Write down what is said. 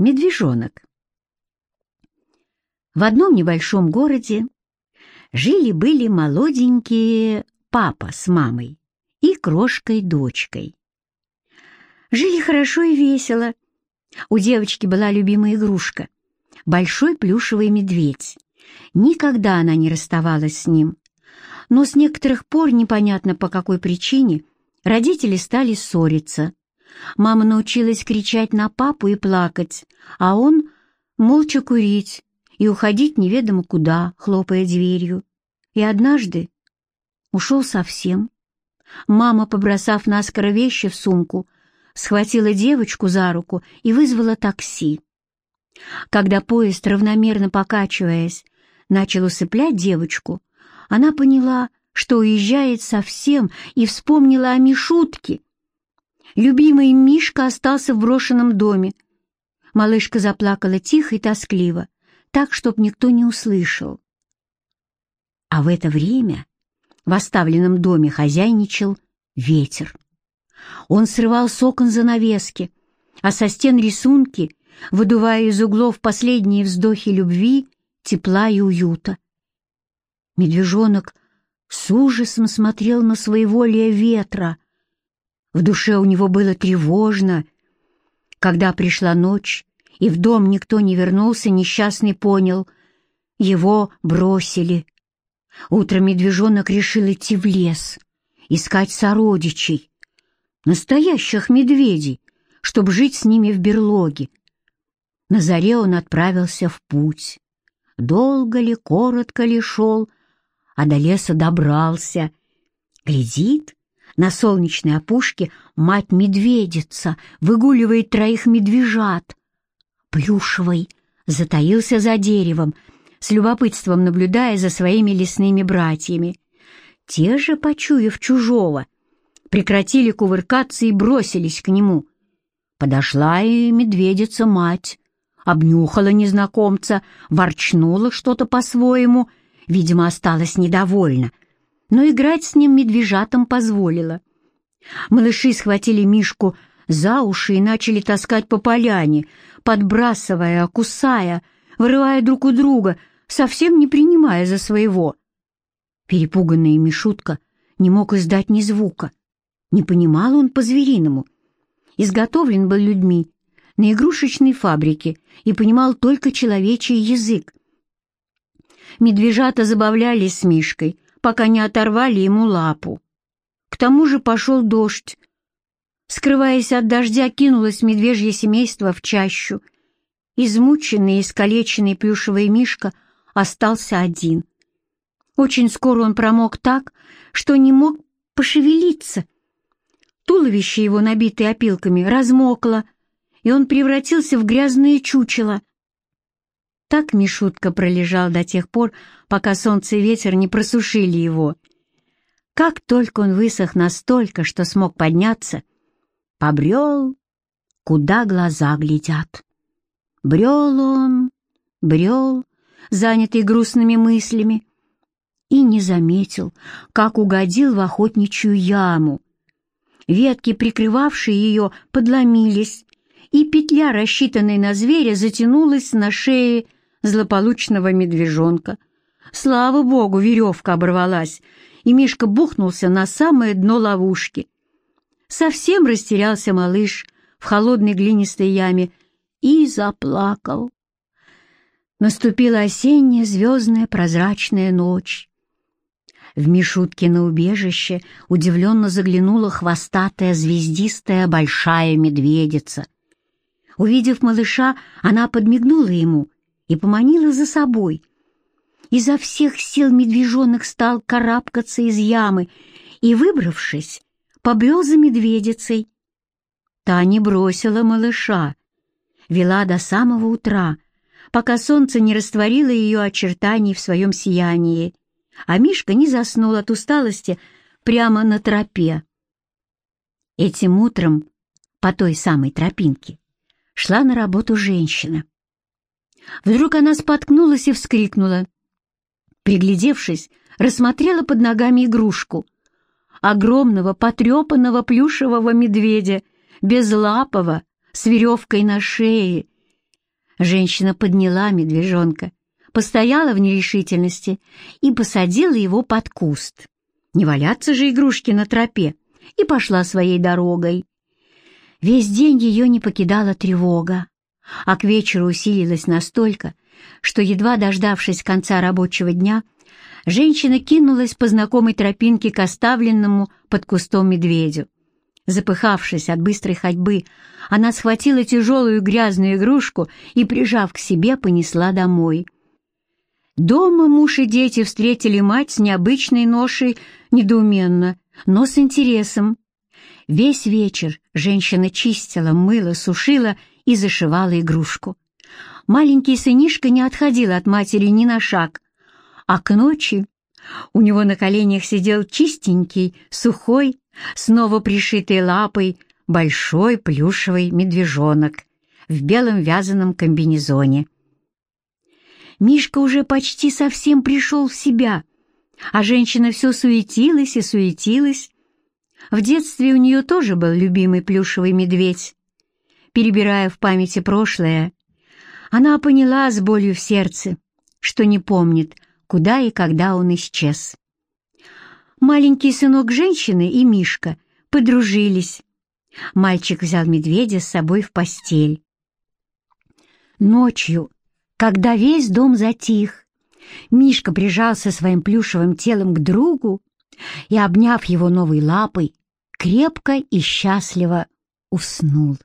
Медвежонок. В одном небольшом городе жили-были молоденькие папа с мамой и крошкой-дочкой. Жили хорошо и весело. У девочки была любимая игрушка — большой плюшевый медведь. Никогда она не расставалась с ним. Но с некоторых пор, непонятно по какой причине, родители стали ссориться. Мама научилась кричать на папу и плакать, а он молча курить и уходить неведомо куда, хлопая дверью. И однажды ушел совсем. Мама, побросав наскоро вещи в сумку, схватила девочку за руку и вызвала такси. Когда поезд, равномерно покачиваясь, начал усыплять девочку, она поняла, что уезжает совсем, и вспомнила о Мишутке. Любимый Мишка остался в брошенном доме. Малышка заплакала тихо и тоскливо, так, чтоб никто не услышал. А в это время в оставленном доме хозяйничал ветер. Он срывал с окон занавески, а со стен рисунки, выдувая из углов последние вздохи любви, тепла и уюта. Медвежонок с ужасом смотрел на своеволие ветра. В душе у него было тревожно. Когда пришла ночь, и в дом никто не вернулся, несчастный понял — его бросили. Утром медвежонок решил идти в лес, искать сородичей, настоящих медведей, чтобы жить с ними в берлоге. На заре он отправился в путь. Долго ли, коротко ли шел, а до леса добрался. Глядит, на солнечной опушке мать-медведица выгуливает троих медвежат. Плюшевый затаился за деревом, с любопытством наблюдая за своими лесными братьями. Те же, почуяв чужого, прекратили кувыркаться и бросились к нему. Подошла и медведица-мать, обнюхала незнакомца, ворчнула что-то по-своему, видимо, осталась недовольна, но играть с ним медвежатам позволила. Малыши схватили Мишку за уши и начали таскать по поляне, подбрасывая, кусая, вырывая друг у друга, совсем не принимая за своего. Перепуганный Мишутка не мог издать ни звука. Не понимал он по-звериному. Изготовлен был людьми на игрушечной фабрике и понимал только человечий язык. Медвежата забавлялись с Мишкой, пока не оторвали ему лапу. К тому же пошел дождь, Скрываясь от дождя, кинулось медвежье семейство в чащу. Измученный и искалеченный плюшевый мишка остался один. Очень скоро он промок так, что не мог пошевелиться. Туловище его, набитое опилками, размокло, и он превратился в грязное чучело. Так Мишутка пролежал до тех пор, пока солнце и ветер не просушили его. Как только он высох настолько, что смог подняться, побрел, куда глаза глядят. Брел он, брел, занятый грустными мыслями, и не заметил, как угодил в охотничью яму. Ветки, прикрывавшие ее, подломились, и петля, рассчитанная на зверя, затянулась на шее злополучного медвежонка. Слава богу, веревка оборвалась, и Мишка бухнулся на самое дно ловушки — Совсем растерялся малыш в холодной глинистой яме и заплакал. Наступила осенняя звездная прозрачная ночь. В Мишуткино убежище удивленно заглянула хвостатая звездистая большая медведица. Увидев малыша, она подмигнула ему и поманила за собой. Изо всех сил медвежонок стал карабкаться из ямы и, выбравшись, побрел за медведицей. Та не бросила малыша, вела до самого утра, пока солнце не растворило ее очертаний в своем сиянии, а Мишка не заснул от усталости прямо на тропе. Этим утром по той самой тропинке шла на работу женщина. Вдруг она споткнулась и вскрикнула. Приглядевшись, рассмотрела под ногами игрушку — огромного потрепанного плюшевого медведя, безлапого, с веревкой на шее. Женщина подняла медвежонка, постояла в нерешительности и посадила его под куст. Не валяться же игрушки на тропе, и пошла своей дорогой. Весь день ее не покидала тревога, а к вечеру усилилась настолько, что, едва дождавшись конца рабочего дня, женщина кинулась по знакомой тропинке к оставленному под кустом медведю. Запыхавшись от быстрой ходьбы, она схватила тяжелую грязную игрушку и, прижав к себе, понесла домой. Дома муж и дети встретили мать с необычной ношей недоуменно, но с интересом. Весь вечер женщина чистила, мыла, сушила и зашивала игрушку. Маленький сынишка не отходил от матери ни на шаг, а к ночи у него на коленях сидел чистенький, сухой, снова пришитый лапой, большой плюшевый медвежонок в белом вязаном комбинезоне. Мишка уже почти совсем пришел в себя, а женщина все суетилась и суетилась. В детстве у нее тоже был любимый плюшевый медведь. Перебирая в памяти прошлое, она поняла с болью в сердце, что не помнит, куда и когда он исчез. Маленький сынок женщины и Мишка подружились. Мальчик взял медведя с собой в постель. Ночью, когда весь дом затих, Мишка прижался своим плюшевым телом к другу и, обняв его новой лапой, крепко и счастливо уснул.